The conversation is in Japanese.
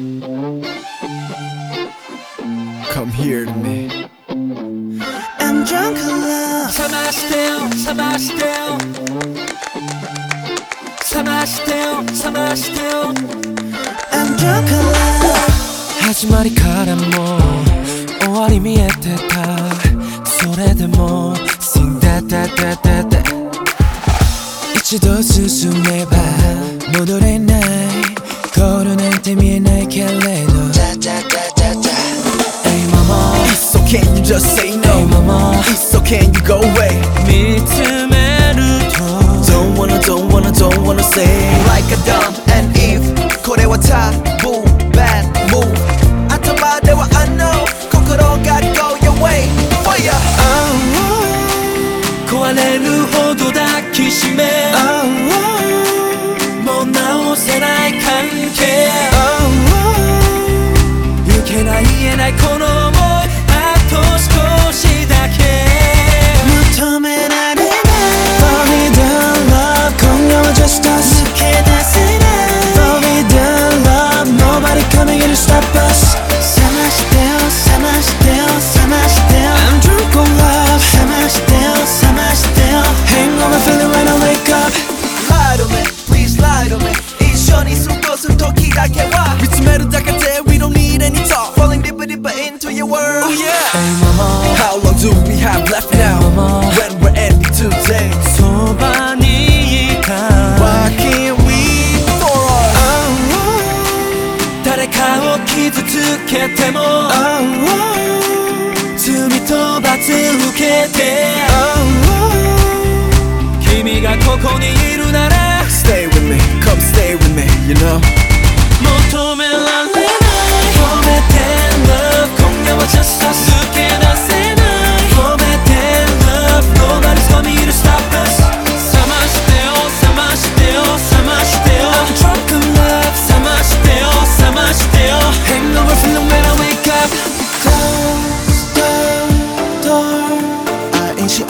Come here to me. I'm drunk love. Summer still, summer still. Summer still, summer still. I'm drunk love. 始まりからも終わり見えてた。それでも死んだだだだだ。一度進めば戻れない。 ゴールなんて見えないけれど Hey mama So can you just say Hey no mama So can you go away 見つめると Don't wanna don't wanna don't wanna say Like a dumb and Eve これはタブー Bad move 頭では I know 心が go your way Fire 壊れるほど抱きしめ せない関係。抜けない言えないこのけても罪と罰受けて君がここにいるなら Stay with me, come stay with me, you know 아인시